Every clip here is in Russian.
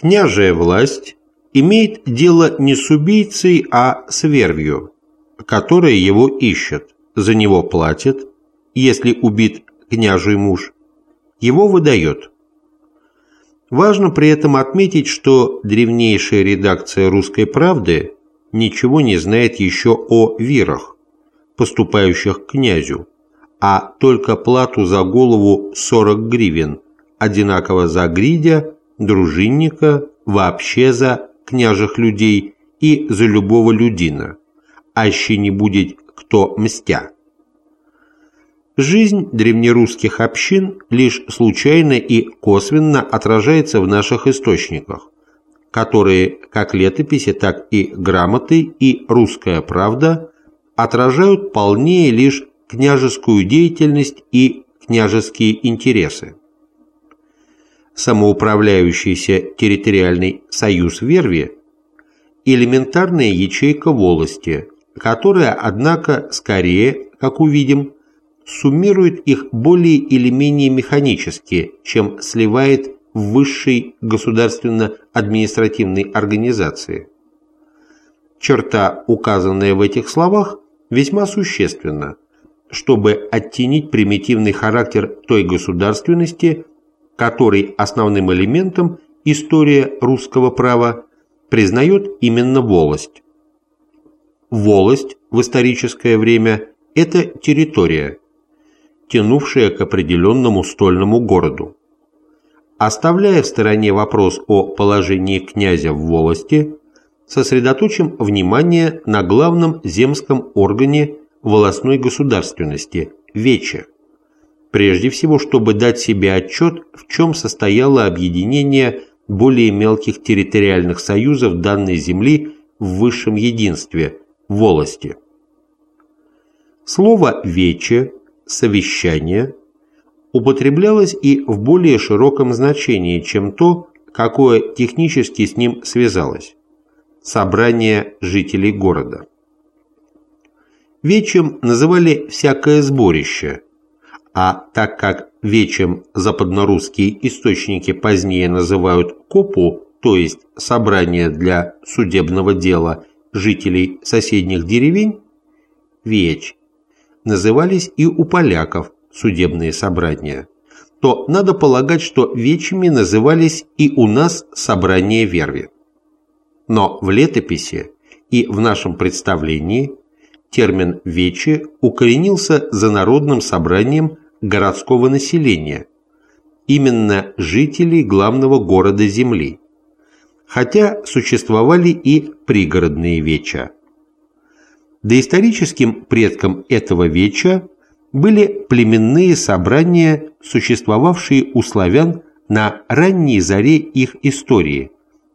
Княжая власть имеет дело не с убийцей, а с вервью, которая его ищет, за него платит, если убит княжий муж, его выдает. Важно при этом отметить, что древнейшая редакция «Русской правды» ничего не знает еще о вирах, поступающих к князю, а только плату за голову 40 гривен, одинаково за гридя, дружинника, вообще за княжих людей и за любого людина, аще не будет кто мстя. Жизнь древнерусских общин лишь случайно и косвенно отражается в наших источниках, которые, как летописи, так и грамоты и русская правда, отражают полнее лишь княжескую деятельность и княжеские интересы. Самоуправляющийся территориальный союз Верви – элементарная ячейка волости, которая, однако, скорее, как увидим, суммирует их более или менее механически, чем сливает в высшей государственно-административной организации. Черта, указанная в этих словах, весьма существенна, чтобы оттенить примитивный характер той государственности, который основным элементом история русского права признает именно волость. Волость в историческое время – это территория, тянувшая к определенному стольному городу. Оставляя в стороне вопрос о положении князя в волости, сосредоточим внимание на главном земском органе волостной государственности – Вече. Прежде всего, чтобы дать себе отчет, в чем состояло объединение более мелких территориальных союзов данной земли в высшем единстве – волости. Слово «вече» – «совещание» употреблялось и в более широком значении, чем то, какое технически с ним связалось – собрание жителей города. Вечем называли всякое сборище, а так как вечем западнорусские источники позднее называют копу, то есть собрание для судебного дела жителей соседних деревень, веч, назывались и у поляков судебные собрания, то надо полагать, что вечами назывались и у нас собрания верви. Но в летописи и в нашем представлении термин «вечи» укоренился за народным собранием городского населения, именно жителей главного города Земли, хотя существовали и пригородные веча. Доисторическим предком этого веча были племенные собрания, существовавшие у славян на ранней заре их истории,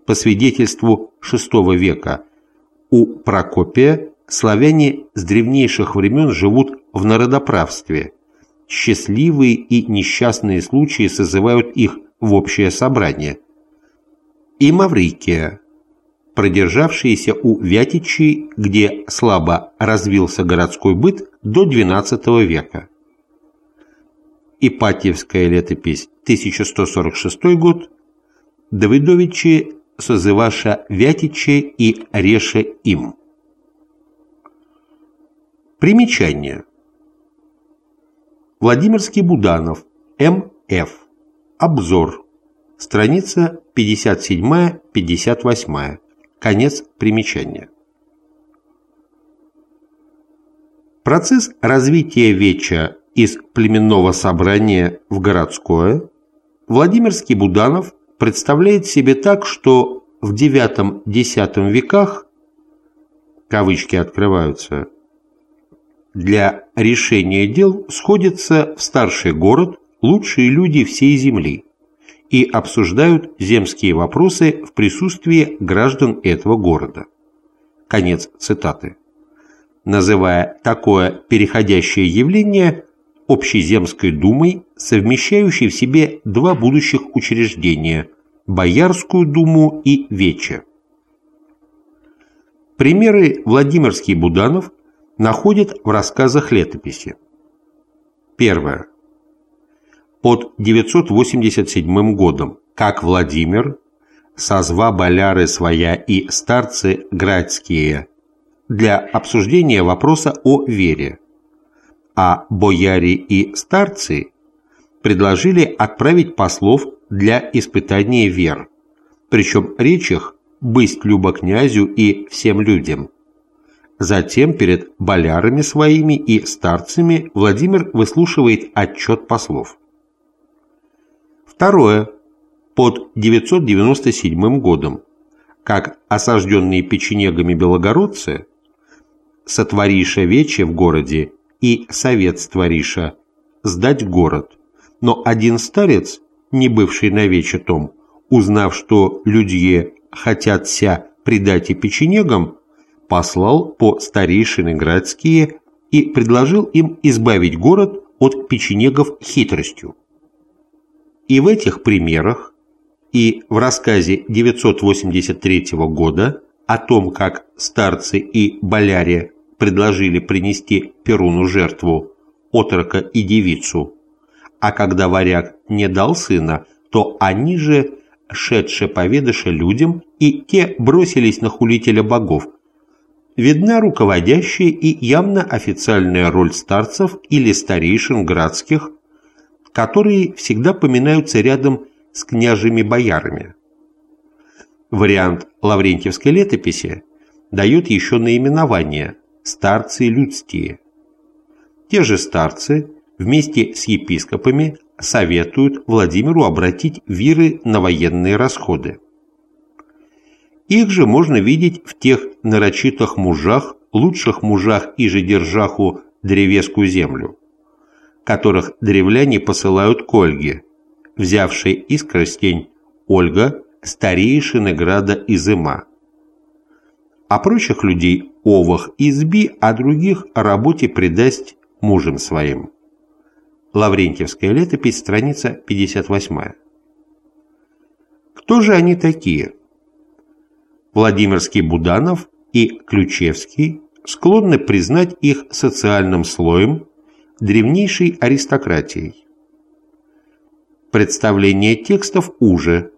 по свидетельству VI века. У Прокопия славяне с древнейших времен живут в народоправстве. Счастливые и несчастные случаи созывают их в общее собрание. И Маврикия, продержавшиеся у Вятичей, где слабо развился городской быт до XII века. Ипатьевская летопись, 1146 год, Давидовичи созываша Вятиче и Реше им. Примечание. Владимирский Буданов, М.Ф. Обзор. Страница 57-58. Конец примечания. Процесс развития Веча из племенного собрания в городское Владимирский Буданов представляет себе так, что в IX-X веках кавычки открываются для решения дел сходятся в старший город лучшие люди всей земли и обсуждают земские вопросы в присутствии граждан этого города. Конец цитаты. Называя такое переходящее явление общеземской думой, совмещающей в себе два будущих учреждения – Боярскую думу и Вече. Примеры Владимирский Буданов находят в рассказах летописи. Первое под 987 годом, как Владимир, созва боляры своя и старцы градские для обсуждения вопроса о вере, а бояре и старцы предложили отправить послов для испытания вер, причем речь их «бысть люба князю и всем людям». Затем перед болярами своими и старцами Владимир выслушивает отчет послов. Второе. Под 997 годом, как осажденные печенегами белогородцы, сотвориша вече в городе и совет створиша сдать город. Но один старец, не бывший на вече том, узнав, что люди хотят ся предать и печенегам, послал по старейшины городские и предложил им избавить город от печенегов хитростью. И в этих примерах, и в рассказе 983 года о том, как старцы и боляре предложили принести Перуну жертву, отрока и девицу, а когда варяг не дал сына, то они же, шедше поведыше людям, и те бросились на хулителя богов, видна руководящая и явно официальная роль старцев или старейшин градских, которые всегда поминаются рядом с княжими-боярами. Вариант Лаврентьевской летописи дает еще наименование «старцы людские». Те же старцы вместе с епископами советуют Владимиру обратить виры на военные расходы. Их же можно видеть в тех нарочитых мужах, лучших мужах и же держаху древеску землю, которых древляне посылают к Ольге, взявшей искростень Ольга, старейшины града Изыма. А прочих людей овах изби, а других работе предасть мужем своим. Лаврентьевская летопись, страница 58. Кто же они такие? Владимирский Буданов и Ключевский склонны признать их социальным слоем, древнейшей аристократией. Представление текстов уже.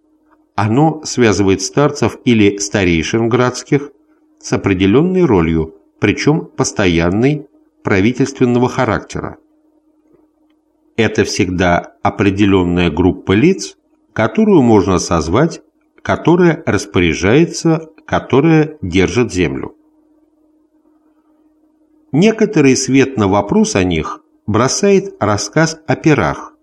Оно связывает старцев или старейшин градских с определенной ролью, причем постоянной, правительственного характера. Это всегда определенная группа лиц, которую можно созвать которая распоряжается, которая держит землю. Некоторый свет на вопрос о них бросает рассказ о перах,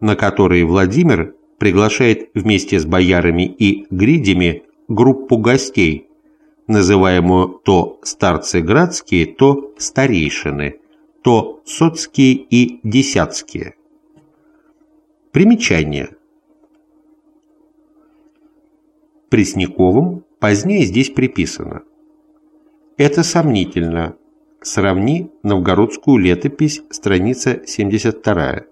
на которые Владимир приглашает вместе с боярами и гридями группу гостей, называемую то старцы градские, то старейшины, то соцкие и десятские. Примечание. Пресняковым позднее здесь приписано. Это сомнительно. Сравни новгородскую летопись, страница 72.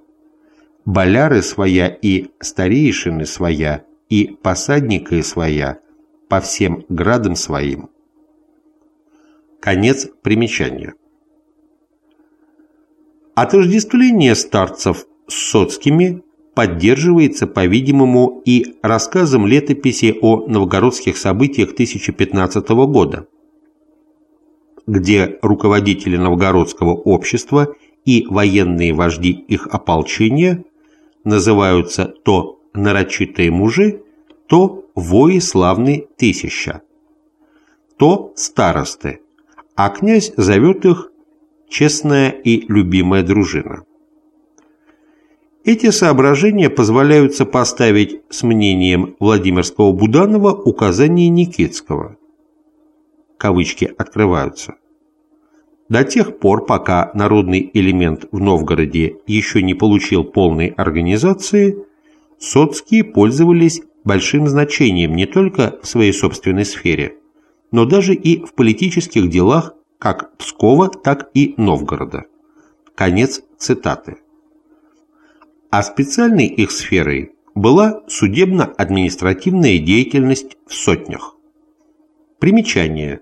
Боляры своя и старейшины своя, и посадника своя, по всем градам своим. Конец примечания. Отождествление старцев с соцкими поддерживается, по-видимому, и рассказом летописи о новгородских событиях 1015 года, где руководители новгородского общества и военные вожди их ополчения называются то нарочитые мужи, то вои славны тысяча, то старосты, а князь зовет их честная и любимая дружина. Эти соображения позволяют сопоставить с мнением Владимирского Буданова указания Никитского. Кавычки открываются. До тех пор, пока народный элемент в Новгороде еще не получил полной организации, соцкие пользовались большим значением не только в своей собственной сфере, но даже и в политических делах как Пскова, так и Новгорода. Конец цитаты а специальной их сферой была судебно-административная деятельность в сотнях. Примечание.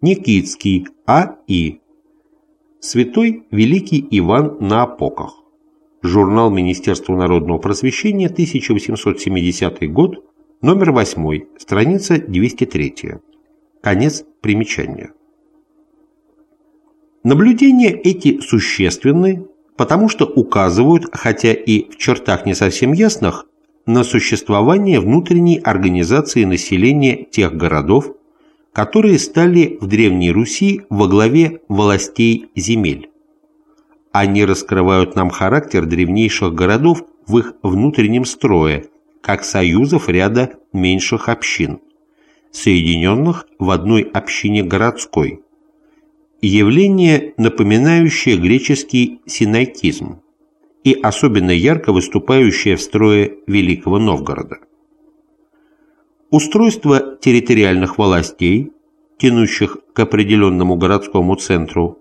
Никитский А.И. Святой Великий Иван на опоках. Журнал Министерства народного просвещения, 1870 год, Номер 8, страница 203. Конец примечания. Наблюдения эти существенны, потому что указывают, хотя и в чертах не совсем ясных, на существование внутренней организации населения тех городов, которые стали в Древней Руси во главе властей земель. Они раскрывают нам характер древнейших городов в их внутреннем строе, как союзов ряда меньших общин, соединенных в одной общине городской. Явление, напоминающее греческий синайкизм и особенно ярко выступающее в строе Великого Новгорода. Устройство территориальных властей, тянущих к определенному городскому центру,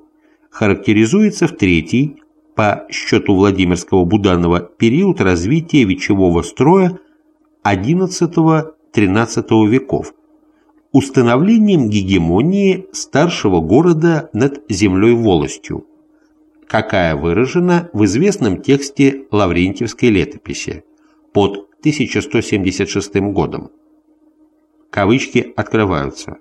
характеризуется в третий, по счету Владимирского Буданова, период развития вечевого строя XI-XIII веков, установлением гегемонии старшего города над землей-волостью, какая выражена в известном тексте Лаврентьевской летописи под 1176 годом. Кавычки открываются.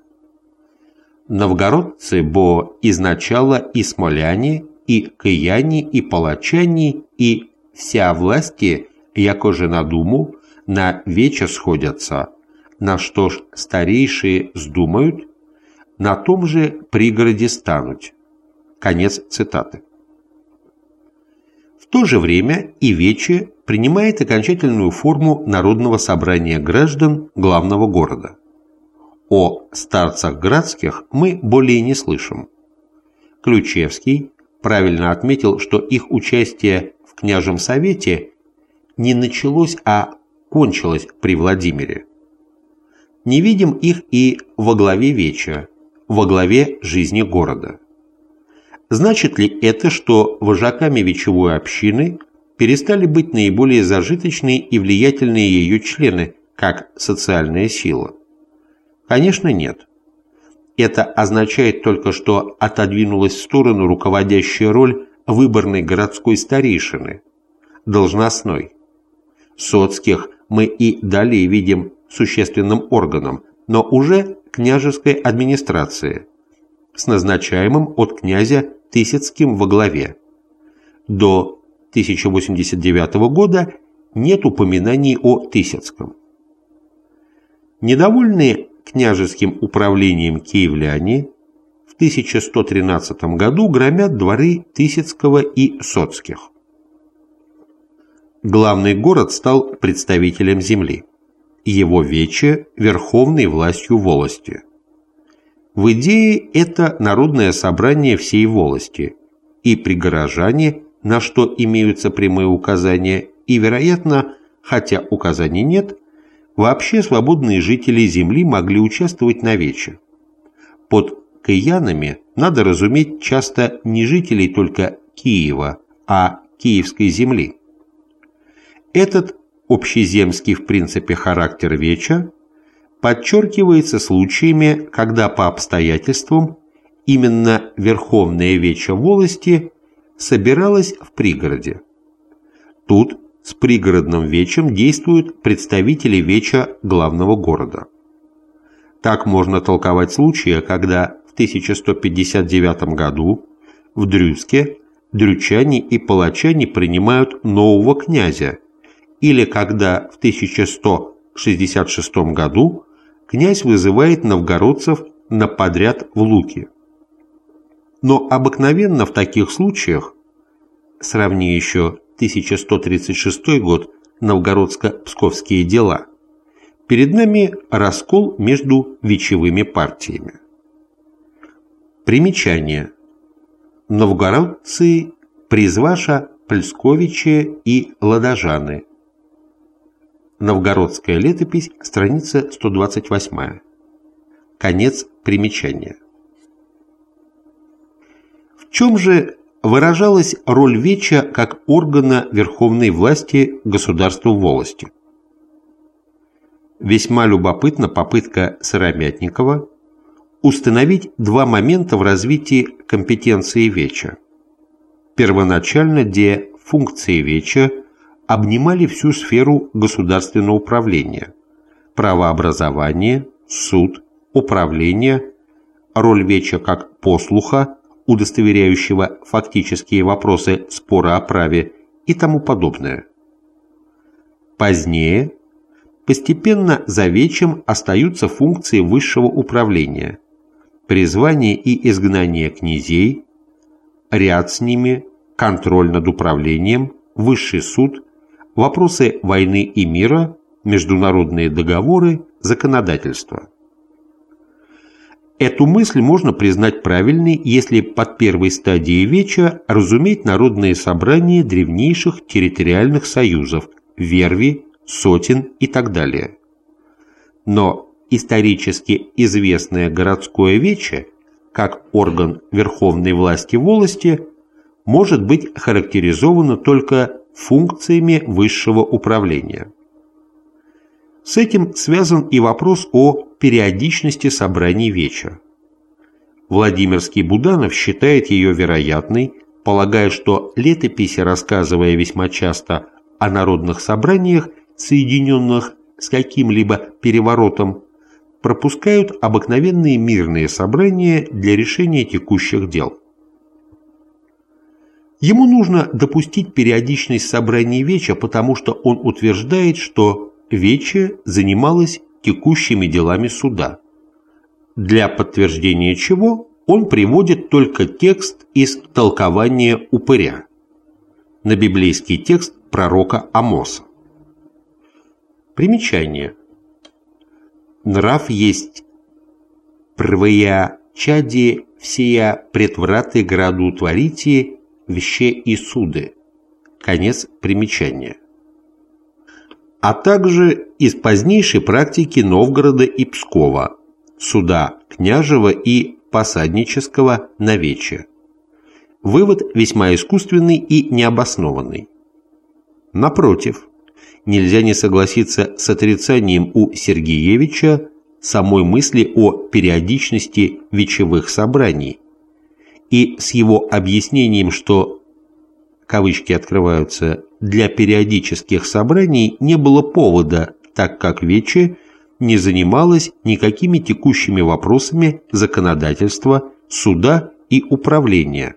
Новгородцы бо изначала и смоляне, и кияне, и палачане, и вся власти, яко же на думу, на вече сходятся, на что ж старейшие сдумают, на том же пригороде стануть. Конец цитаты то же время и Вече принимает окончательную форму народного собрания граждан главного города. О старцах градских мы более не слышим. Ключевский правильно отметил, что их участие в княжем совете не началось, а кончилось при Владимире. Не видим их и во главе Веча, во главе жизни города. Значит ли это, что вожаками вечевой общины перестали быть наиболее зажиточные и влиятельные ее члены, как социальная сила? Конечно, нет. Это означает только, что отодвинулась в сторону руководящая роль выборной городской старейшины, должностной. Соцких мы и далее видим существенным органом, но уже княжеской администрации – с назначаемым от князя Тысяцким во главе. До 1089 года нет упоминаний о Тысяцком. Недовольные княжеским управлением киевляне в 1113 году громят дворы Тысяцкого и Соцких. Главный город стал представителем земли. Его вече – верховной властью волости – в идее это народное собрание всей волости, и при горожане, на что имеются прямые указания, и, вероятно, хотя указаний нет, вообще свободные жители земли могли участвовать на вече. Под киянами надо разуметь часто не жителей только Киева, а Киевской земли. Этот общеземский в принципе характер веча подчеркивается случаями, когда по обстоятельствам именно Верховная Веча волости собиралась в пригороде. Тут с пригородным вечем действуют представители веча главного города. Так можно толковать случаи, когда в 1159 году в Дрюске дрючане и палачане принимают нового князя, или когда в 1166 году князь вызывает новгородцев на подряд в Луки. Но обыкновенно в таких случаях, сравни еще 1136 год, новгородско-псковские дела, перед нами раскол между вечевыми партиями. Примечание. Новгородцы Призваша, Польсковичи и Ладожаны – Новгородская летопись, страница 128. Конец примечания. В чем же выражалась роль Веча как органа верховной власти государству волости? Весьма любопытна попытка Сыромятникова установить два момента в развитии компетенции Веча. Первоначально, где функции Веча – обнимали всю сферу государственного управления, правообразование, суд, управление, роль Веча как послуха, удостоверяющего фактические вопросы спора о праве и тому подобное. Позднее постепенно за Вечем остаются функции высшего управления, призвание и изгнание князей, ряд с ними, контроль над управлением, высший суд, вопросы войны и мира, международные договоры, законодательство. Эту мысль можно признать правильной, если под первой стадией Веча разуметь народные собрания древнейших территориальных союзов – верви, сотен и так далее. Но исторически известное городское Вече, как орган верховной власти волости, может быть характеризовано только функциями высшего управления. С этим связан и вопрос о периодичности собраний вечера. Владимирский Буданов считает ее вероятной, полагая, что летописи, рассказывая весьма часто о народных собраниях, соединенных с каким-либо переворотом, пропускают обыкновенные мирные собрания для решения текущих дел. Ему нужно допустить периодичность собраний Веча, потому что он утверждает, что Вече занималась текущими делами суда, для подтверждения чего он приводит только текст из толкования упыря на библейский текст пророка Амоса. Примечание. Нрав есть «Првая чади всея предвраты граду творите веще и суды». Конец примечания а также из позднейшей практики Новгорода и Пскова, суда княжего и посаднического на вече. Вывод весьма искусственный и необоснованный. Напротив, нельзя не согласиться с отрицанием у Сергеевича самой мысли о периодичности вечевых собраний и с его объяснением, что кавычки открываются, для периодических собраний не было повода, так как Вече не занималась никакими текущими вопросами законодательства, суда и управления.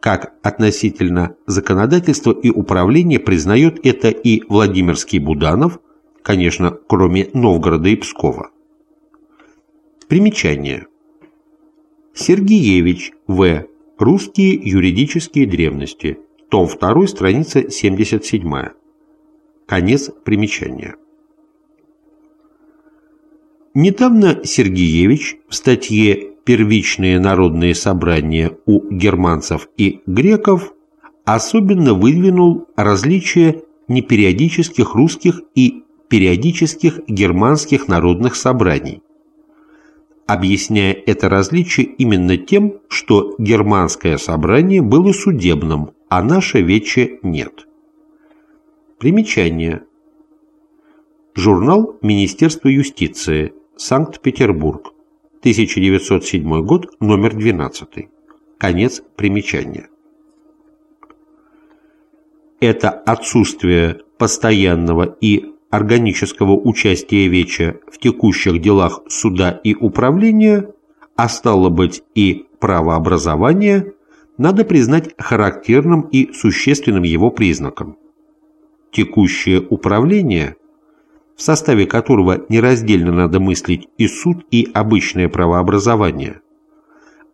Как относительно законодательства и управления признает это и Владимирский Буданов, конечно, кроме Новгорода и Пскова. Примечание. Сергеевич В. Русские юридические древности. Том 2, страница 77. Конец примечания. Недавно Сергеевич в статье «Первичные народные собрания у германцев и греков» особенно выдвинул различия непериодических русских и периодических германских народных собраний, объясняя это различие именно тем, что германское собрание было судебным, а наше вече нет. Примечание. Журнал Министерства юстиции, Санкт-Петербург, 1907 год, номер 12. Конец примечания. Это отсутствие постоянного и органического участия Веча в текущих делах суда и управления, а стало быть и правообразования, надо признать характерным и существенным его признаком. Текущее управление, в составе которого нераздельно надо мыслить и суд, и обычное правообразование,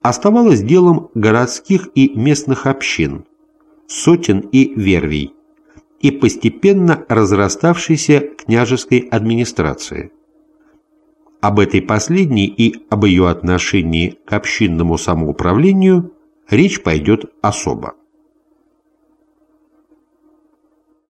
оставалось делом городских и местных общин, сотен и вервий, и постепенно разраставшейся княжеской администрации. Об этой последней и об ее отношении к общинному самоуправлению речь пойдет особо.